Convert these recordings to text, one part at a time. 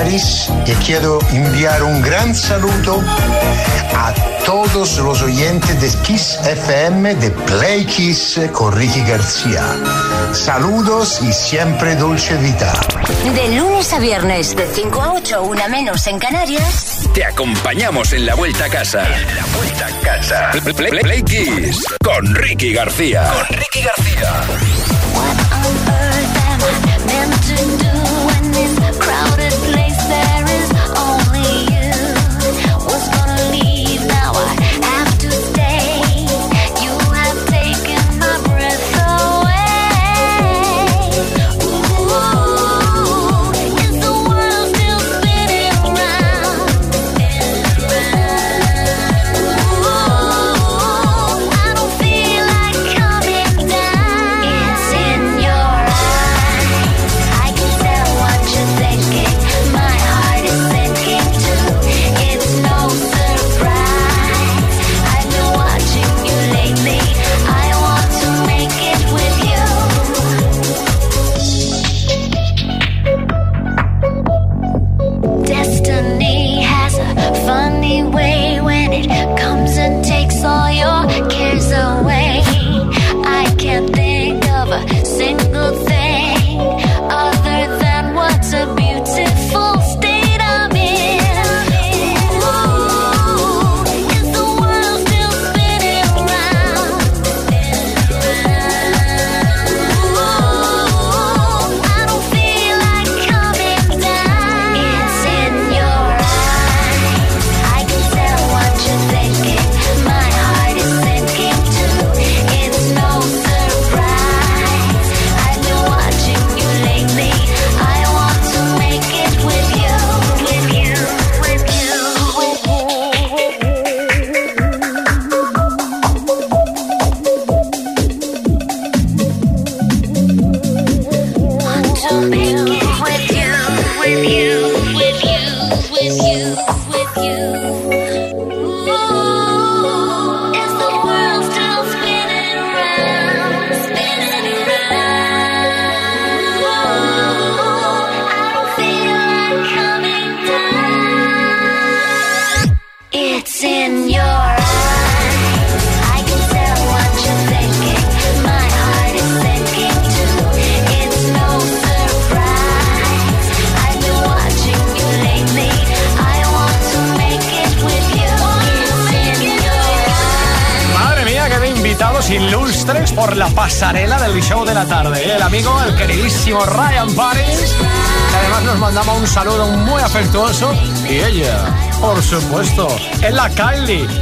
Y quiero enviar un gran saludo a todos los oyentes de Kiss FM de Play Kiss con Ricky García. Saludos y siempre dulce vida. De lunes a viernes, de 5 a 8, una menos en Canarias. Te acompañamos en la vuelta a casa. En la vuelta a casa. Play, Kiss con Ricky García. Con Ricky García. ilustres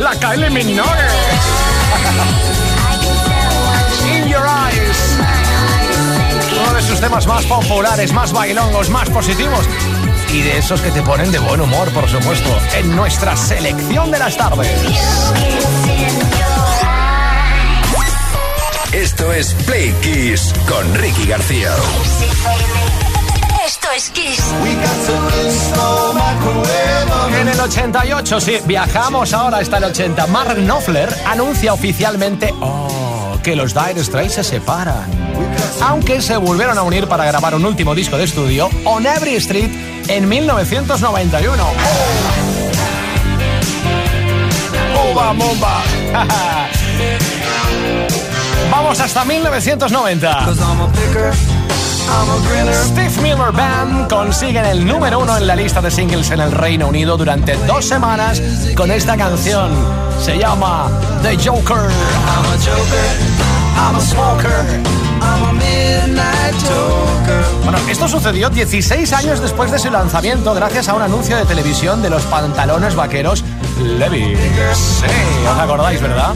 la Kylie Minogue. In Your Eyes. Uno de sus temas más populares, más bailongos, más positivos y de esos que te ponen de buen humor, por supuesto, en nuestra selección de las tardes. Esto es Play Kiss con Ricky García. Esto es Kiss. En el 88, sí, viajamos ahora hasta el 80. Mark Knopfler anuncia oficialmente oh, que los Dire Straits se separan. Aunque se volvieron a unir para grabar un último disco de estudio, On Every Street, en 1991. ¡Bomba, bomba! Vamos hasta 1990. Steve Miller Band consiguen el número uno en la lista de singles en el Reino Unido durante dos semanas con esta canción. Se llama The Joker. I'm a smoker, I'm a midnight joker. Bueno, esto sucedió 16 años después de su lanzamiento gracias a un anuncio de televisión de los pantalones vaqueros Levi. Sí, os acordáis, ¿verdad?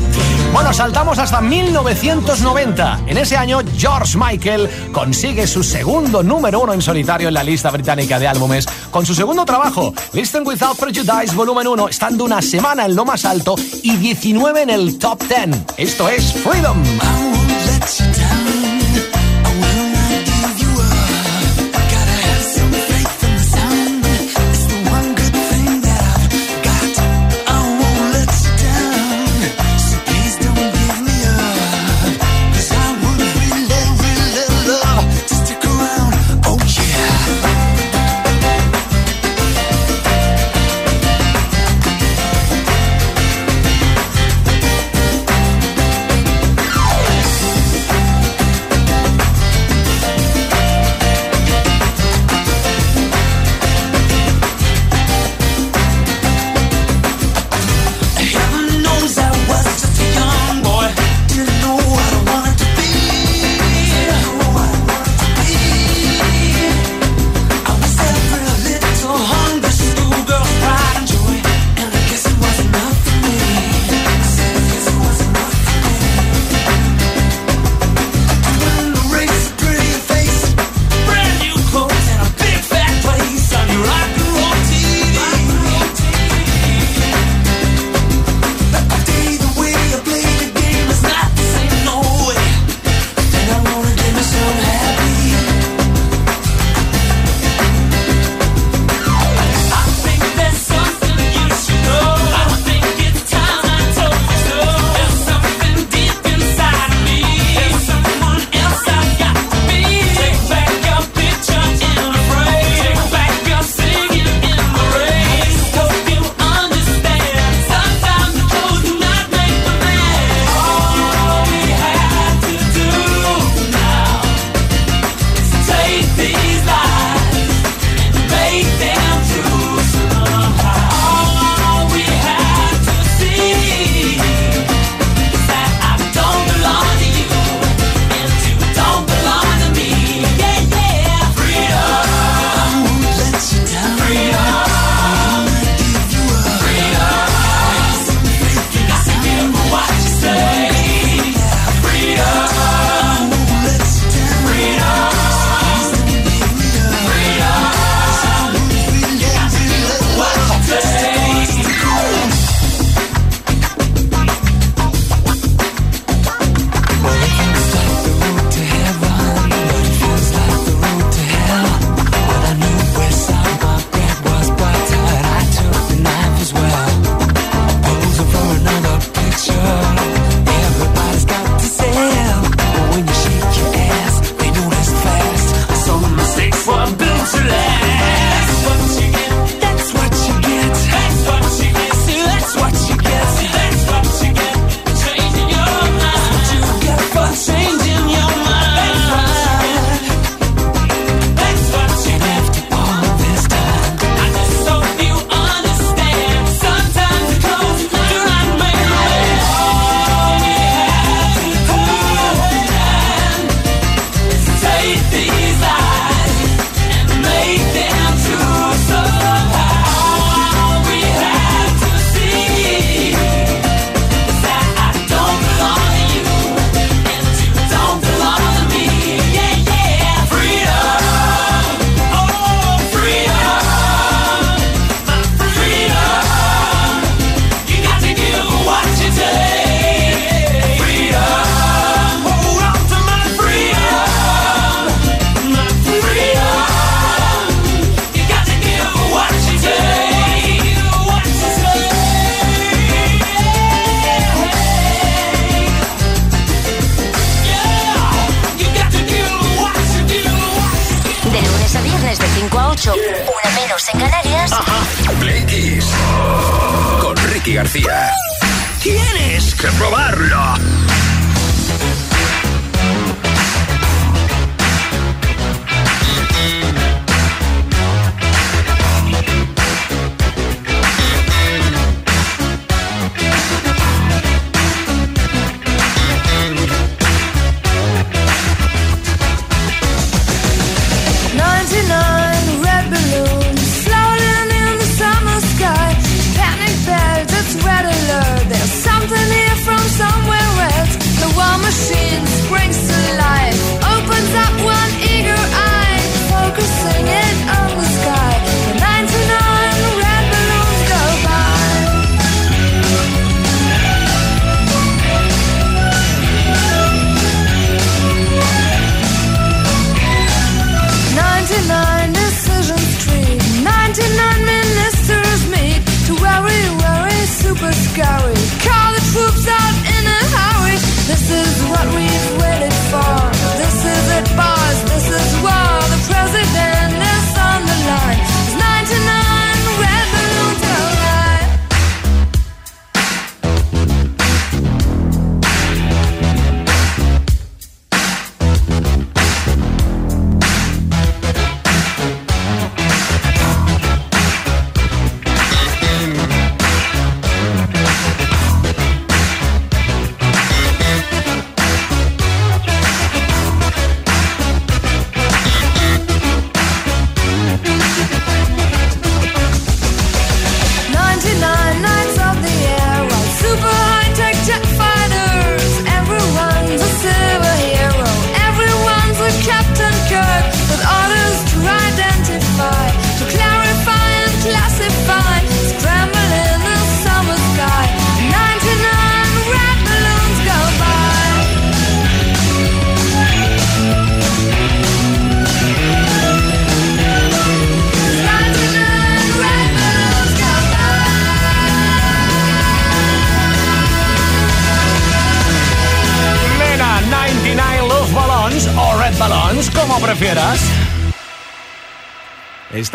Bueno, saltamos hasta 1990. En ese año, George Michael consigue su segundo número uno en solitario en la lista británica de álbumes con su segundo trabajo, Listen Without Prejudice Volumen 1, estando una semana en lo más alto y 19 en el top 10. Esto es Freedom. Menos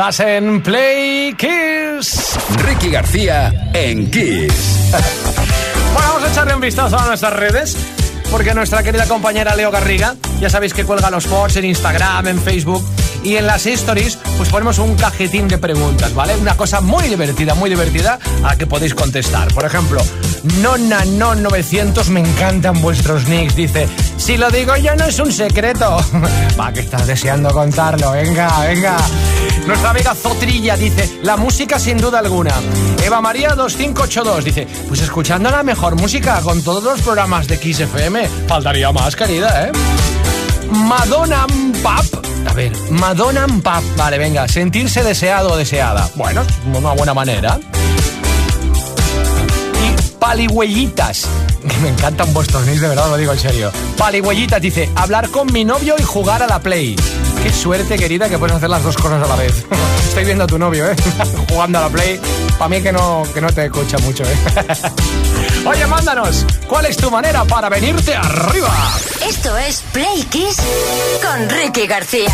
Estás en Play Kiss. Ricky García en Kiss. bueno, vamos a echarle un vistazo a nuestras redes. Porque nuestra querida compañera Leo Garriga, ya sabéis que cuelga los posts en Instagram, en Facebook y en las stories pues ponemos un cajetín de preguntas, ¿vale? Una cosa muy divertida, muy divertida a que podéis contestar. Por ejemplo, Nona Non 900, me encantan vuestros nicks, dice, si lo digo yo no es un secreto. Va, que estás deseando contarlo, venga, venga. Nuestra amiga Zotrilla dice, la música sin duda alguna. Eva María 2582 dice, pues escuchando la mejor música con todos los programas de XFM. Faltaría más, querida, ¿eh? Madonna Pap a ver, Madonna Pap. Vale, venga, sentirse deseado o deseada. Bueno, una buena manera. Y palihuellitas. Que me encantan vuestros nicks, de verdad, lo digo en serio. Palihuellitas dice, hablar con mi novio y jugar a la Play. Qué suerte, querida, que puedes hacer las dos cosas a la vez. Estoy viendo a tu novio, ¿eh? Jugando a la Play. Para mí que no, que no te escucha mucho, ¿eh? Oye, mándanos, ¿cuál es tu manera para venirte arriba? Esto es Play Kiss con Ricky García.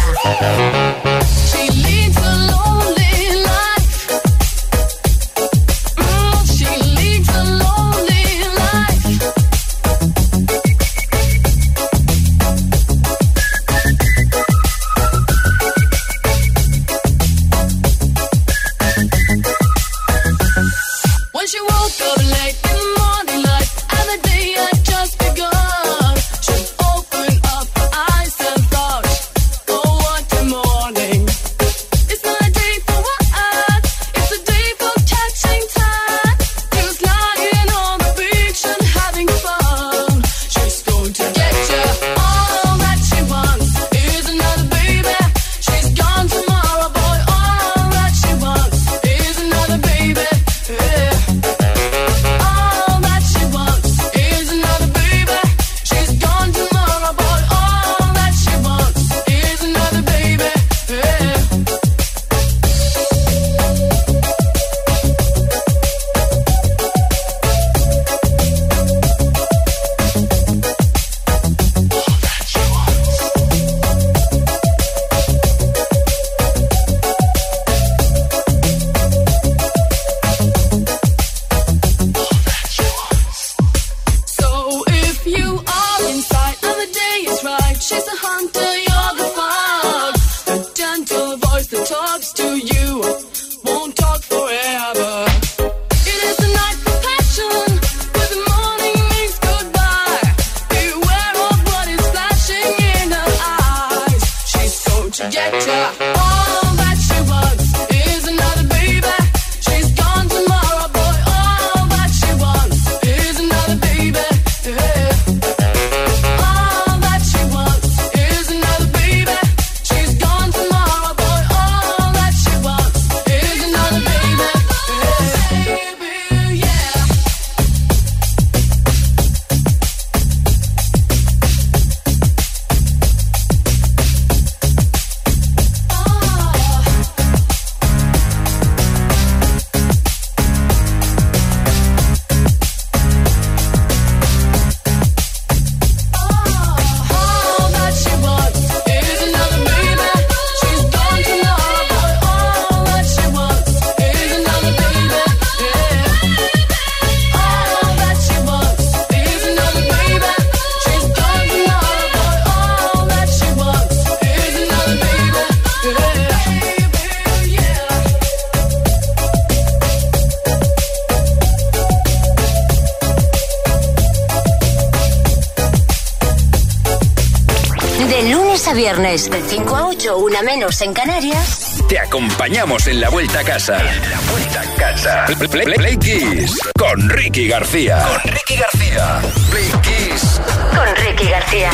Viernes, de 5 a 8, una menos en Canarias. Te acompañamos en la vuelta a casa. En la vuelta a casa. Play, Play, Kiss con Ricky García. Con Ricky García. Play Kiss con Ricky García.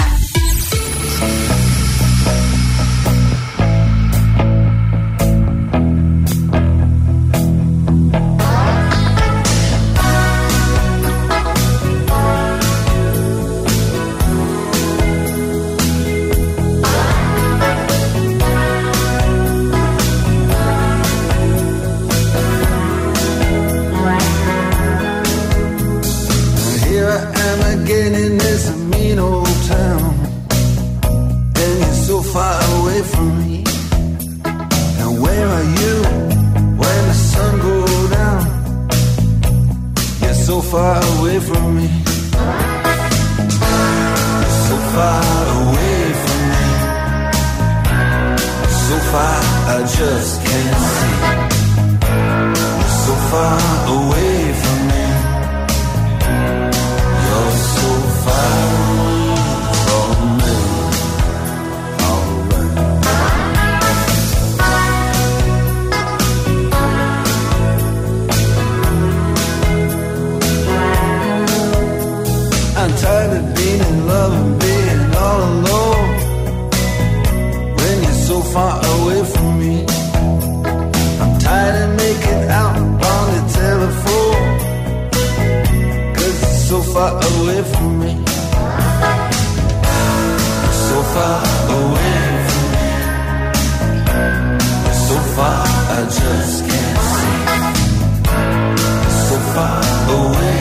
I'm tired of being in love and being all alone. When you're so far away from me, I'm tired of making out on the telephone. Cause you're so far away from me. So far away from me. So far, I just can't see. So far away.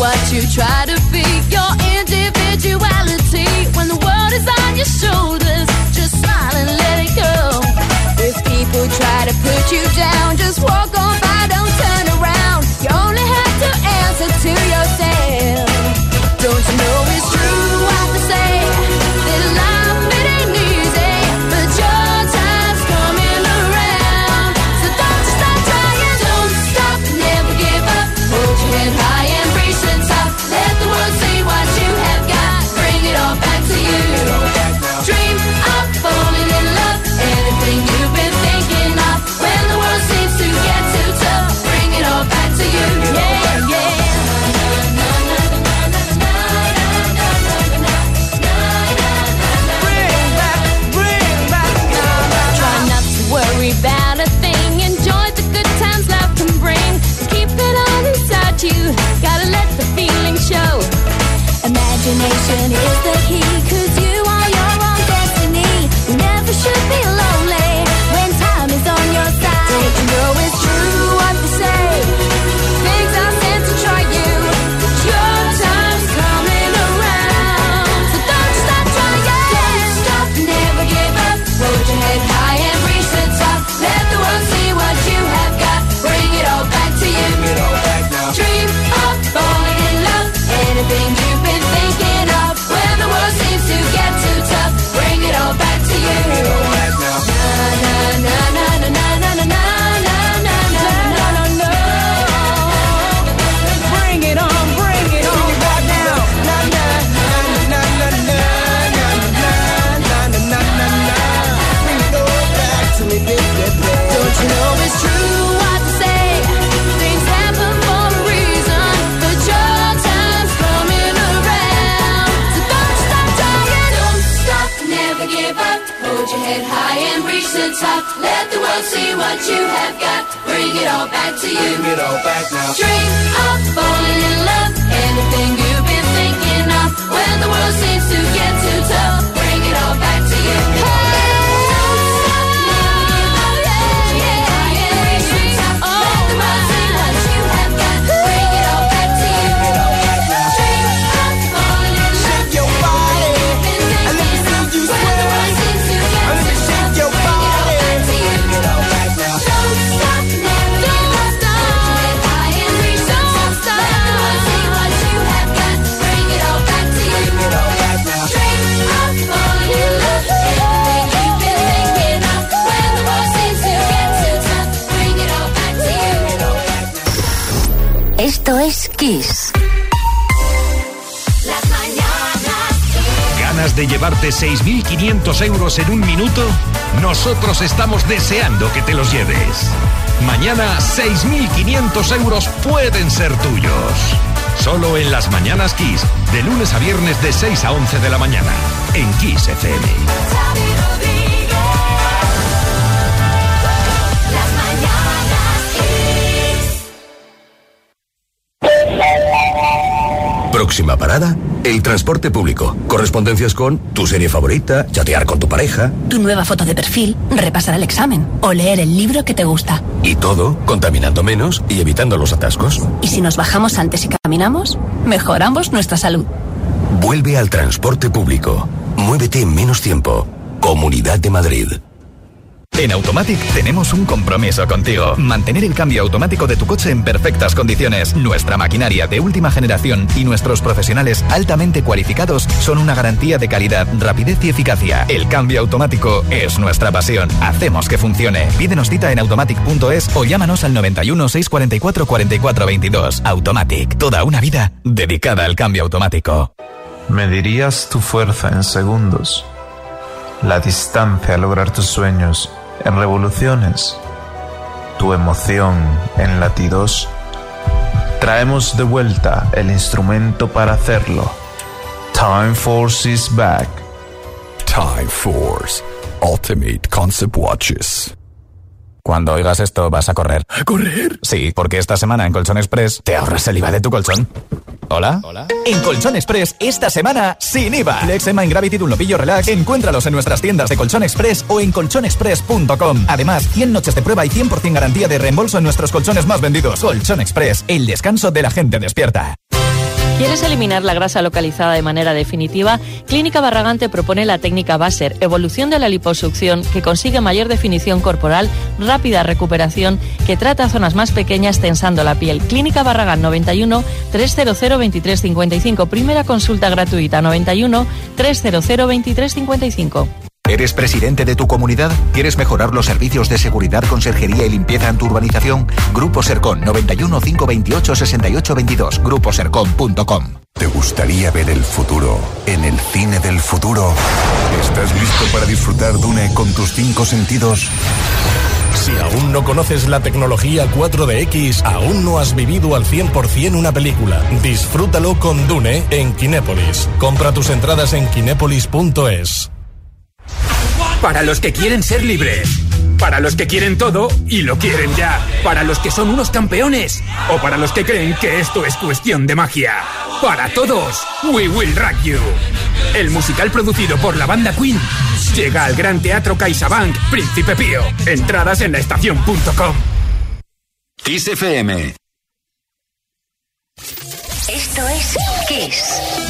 What you try to be. Your individuality when the world is on your shoulders. Just smile and let it go. If people try to put you down, just walk on by, don't turn around. You only have to answer to de llevarte 6.500 euros en un minuto? Nosotros estamos deseando que te los lleves. Mañana 6.500 euros pueden ser tuyos. Solo en las mañanas Kiss, de lunes a viernes de 6 a 11 de la mañana, en Kiss FM. El transporte público. Correspondencias con tu serie favorita, chatear con tu pareja tu nueva foto de perfil, repasar el examen o leer el libro que te gusta. y todo contaminando menos y evitando los atascos. Y si nos bajamos antes y caminamos, mejoramos nuestra salud. Vuelve al transporte público. Muévete en menos tiempo. Comunidad de Madrid. En Automatic tenemos un compromiso contigo. Mantener el cambio automático de tu coche en perfectas condiciones. Nuestra maquinaria de última generación y nuestros profesionales altamente cualificados son una garantía de calidad, rapidez y eficacia. El cambio automático es nuestra pasión. Hacemos que funcione. Pídenos cita en automatic.es o llámanos al 91 644 44 22. Automatic. Toda una vida dedicada al cambio automático. Medirías tu fuerza en segundos, la distancia a lograr tus sueños en revoluciones, tu emoción en latidos. Traemos de vuelta el instrumento para hacerlo. Time Force is back. Time Force Ultimate Concept Watches. Cuando oigas esto vas a correr. ¿A correr? Sí, porque esta semana en Colchón Express te ahorras el IVA de tu colchón. ¿Hola? ¿Hola? En Colchón Express, esta semana, sin IVA. Flex, Ema, Gravity, Dunlopillo, Relax. Encuéntralos en nuestras tiendas de Colchón Express o en colchonexpress.com. Además, 100 noches de prueba y 100% garantía de reembolso en nuestros colchones más vendidos. Colchón Express, el descanso de la gente despierta. ¿Quieres eliminar la grasa localizada de manera definitiva? Clínica Barragán te propone la técnica Baser, evolución de la liposucción que consigue mayor definición corporal, rápida recuperación, que trata zonas más pequeñas tensando la piel. Clínica Barragán 91 300 2355. Primera consulta gratuita 91 300 2355. ¿Eres presidente de tu comunidad? ¿Quieres mejorar los servicios de seguridad, conserjería y limpieza en tu urbanización? Grupo Sercon 91 528 68 22. Gruposercon.com. ¿Te gustaría ver el futuro en el cine del futuro? ¿Estás listo para disfrutar Dune con tus cinco sentidos? Si aún no conoces la tecnología 4DX, aún no has vivido al 100% una película. Disfrútalo con Dune en Kinépolis. Compra tus entradas en kinépolis.es. Para los que quieren ser libres. Para los que quieren todo y lo quieren ya. Para los que son unos campeones. O para los que creen que esto es cuestión de magia. Para todos, We Will Rock You. El musical producido por la banda Queen llega al Gran Teatro CaixaBank Príncipe Pío. Entradas en laestacion.com. Kiss FM. Esto es Kiss.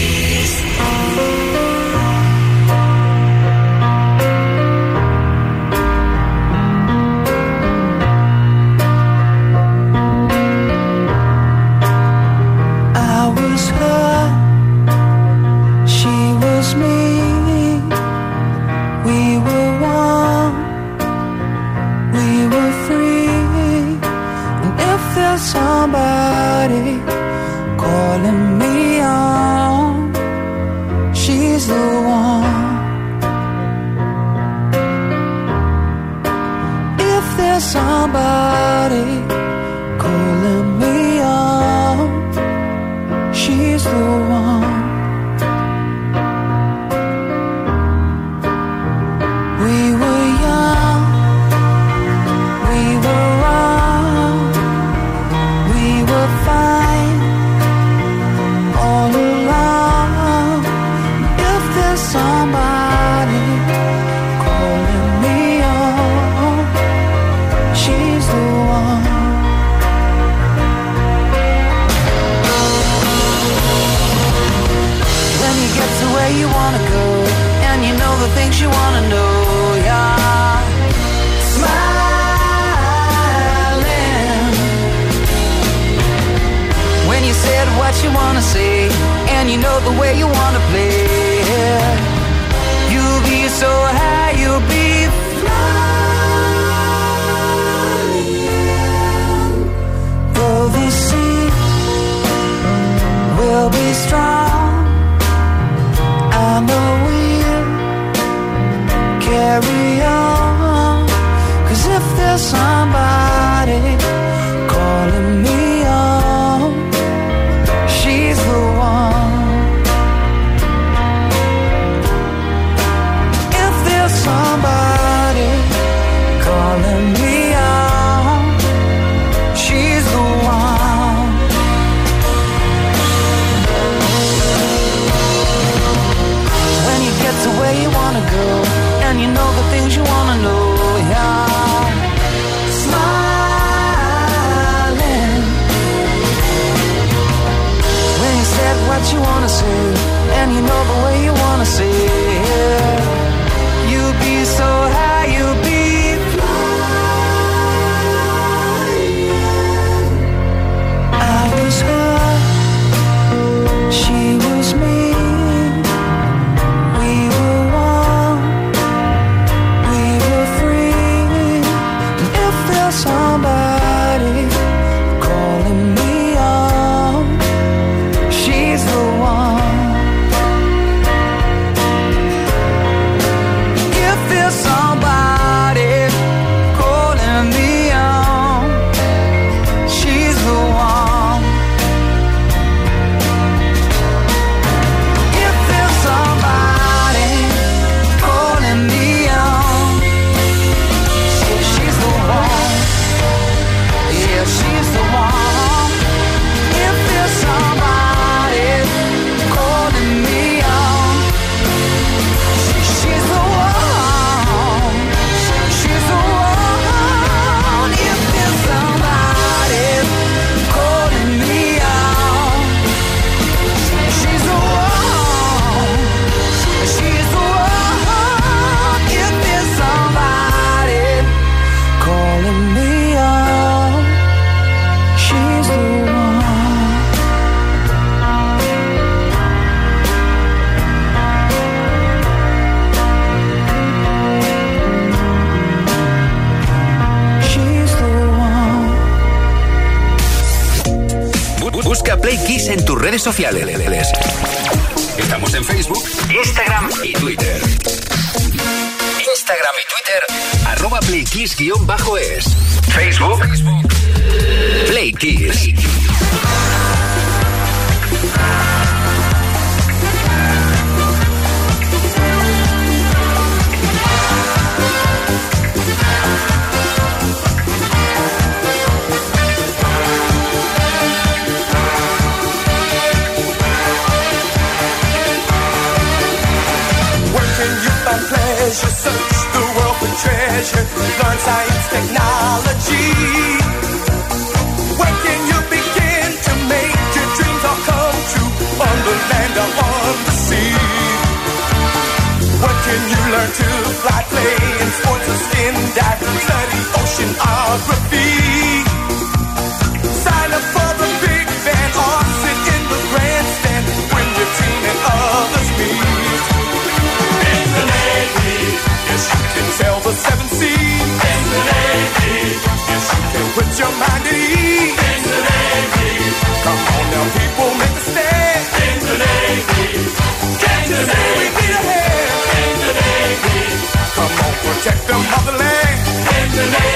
sociales. Seven seas. In the Navy, yes, you can put your mind at ease. In the Navy, come on now, people, make a stand. In the Navy, can't you see we need a hand? In the Navy, come on, protect the motherland. In the Navy,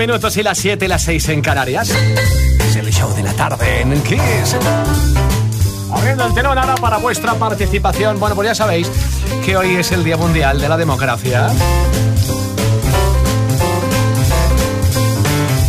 minutos y las 7 y las 6 en Canarias. Es el show de la tarde en Kiss. Abriendo el telón ahora para vuestra participación. Bueno, pues ya sabéis que hoy es el Día Mundial de la Democracia.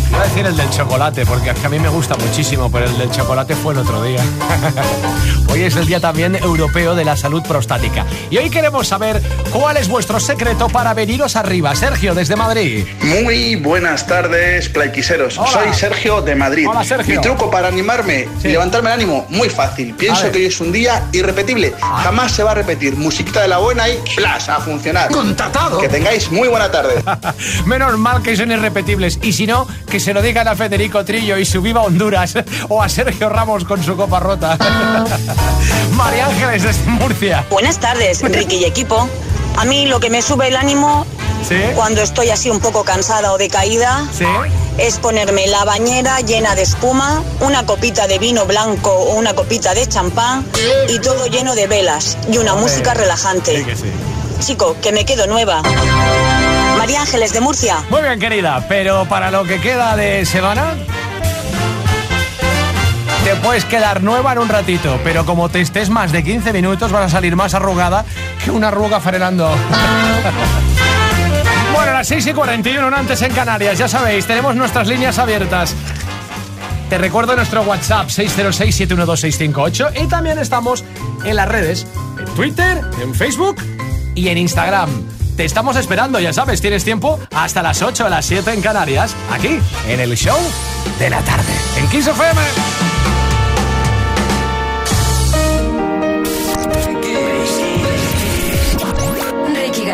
Iba a decir el del chocolate, porque es que a mí me gusta muchísimo, pero el del chocolate fue el otro día. hoy es el Día también Europeo de la Salud Prostática. Y hoy queremos saber cuál es vuestro secreto para veniros arriba. Sergio, desde Madrid. Muy buenas tardes, playquiseros. Hola. Soy Sergio de Madrid. Hola, Sergio. Mi truco para animarme y levantarme el ánimo, muy fácil. Pienso que hoy es un día irrepetible. Jamás se va a repetir. Musiquita de la buena y ¡plas! a funcionar. Contratado. Que tengáis muy buena tarde. Menos mal que son irrepetibles. Y si no, que se lo digan a Federico Trillo y su viva Honduras. O a Sergio Ramos con su copa rota. María Ángeles desde Murcia. Buenas tardes, Ricky y equipo. A mí lo que me sube el ánimo cuando estoy así un poco cansada o decaída es ponerme la bañera llena de espuma, una copita de vino blanco o una copita de champán y todo lleno de velas y una Hombre, música relajante. sí que sí. Chico, que me quedo nueva. María Ángeles de Murcia. Muy bien, querida. Pero para lo que queda de semana. Te puedes quedar nueva en un ratito, pero como te estés más de 15 minutos vas a salir más arrugada que una arruga frenando. bueno, a las 6 y 41, una antes en Canarias, ya sabéis, tenemos nuestras líneas abiertas. Te recuerdo nuestro WhatsApp 606-712-658 y también estamos en las redes, en Twitter, en Facebook y en Instagram. Te estamos esperando, ya sabes, tienes tiempo hasta las 8 o las 7 en Canarias, aquí, en el show de la tarde, en Kiss FM.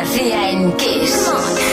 García en Kiss.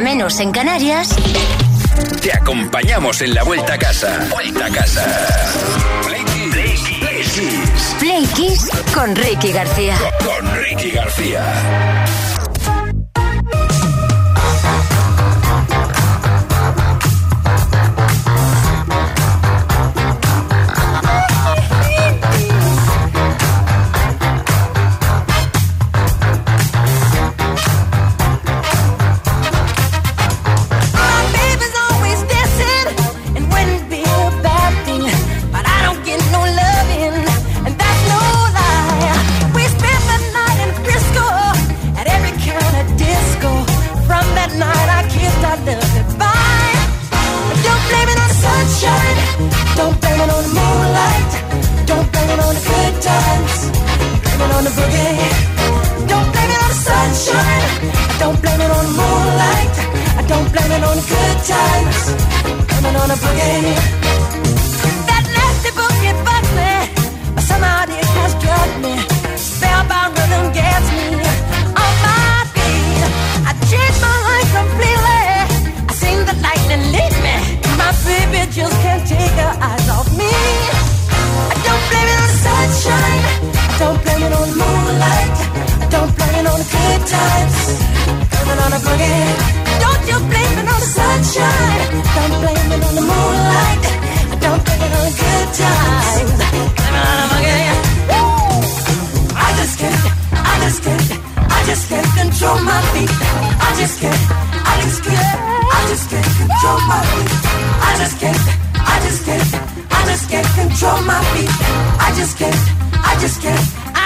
menos en Canarias, te acompañamos en la vuelta a casa. Vuelta a casa. Play con Ricky García. Con Ricky García. don't blame it on moonlight. I don't blame it on good times. I'm blaming on a boogie. Don't you blame it on the sunshine. Don't blame it on the moonlight. Don't blame it on the good times. I just can't, I just can't, I just can't control my feet. I just can't, I just can't, I just can't control my feet. I just can't, I just can't, I just can't control my feet. I just can't, I just can't.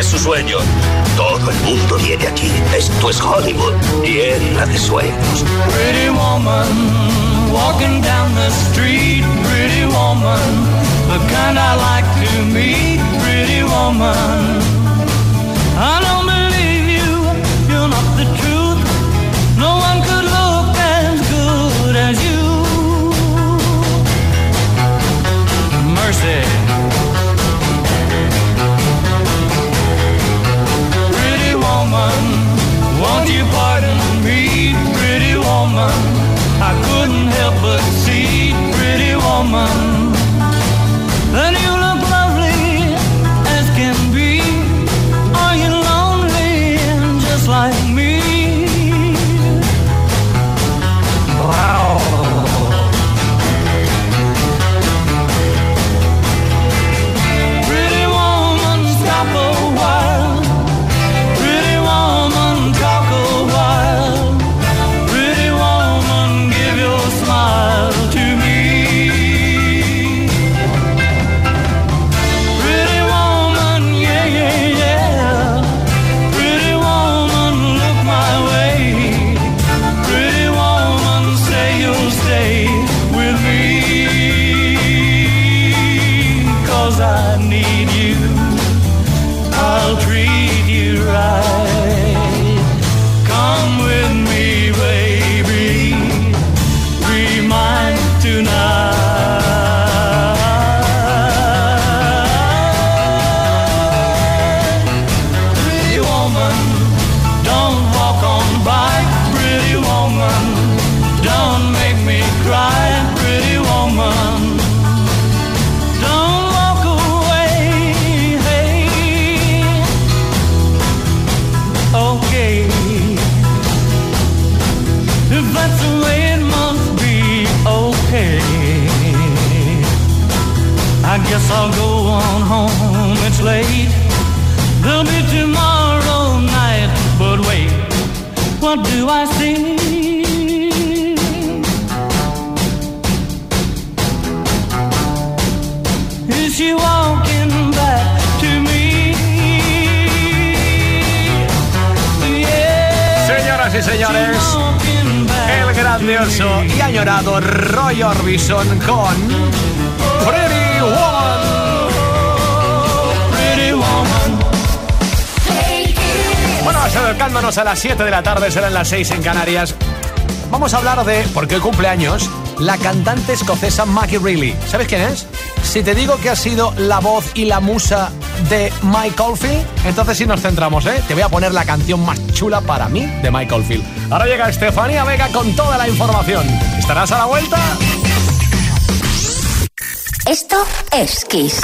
Es su sueño. Todo el mundo viene aquí. Esto es Hollywood, tierra de sueños. Pretty woman, walking down the street, pretty woman, the kind I like to meet, pretty woman. Help but see, pretty woman, las 7 de la tarde, serán las 6 en Canarias. Vamos a hablar de, porque hoy cumpleaños, la cantante escocesa Maggie Reilly. ¿Sabes quién es? Si te digo que ha sido la voz y la musa de Mike Oldfield, entonces sí nos centramos, ¿eh? Te voy a poner la canción más chula para mí de Mike Oldfield. Ahora llega Estefanía Vega con toda la información. ¿Estarás a la vuelta? Esto es Kiss.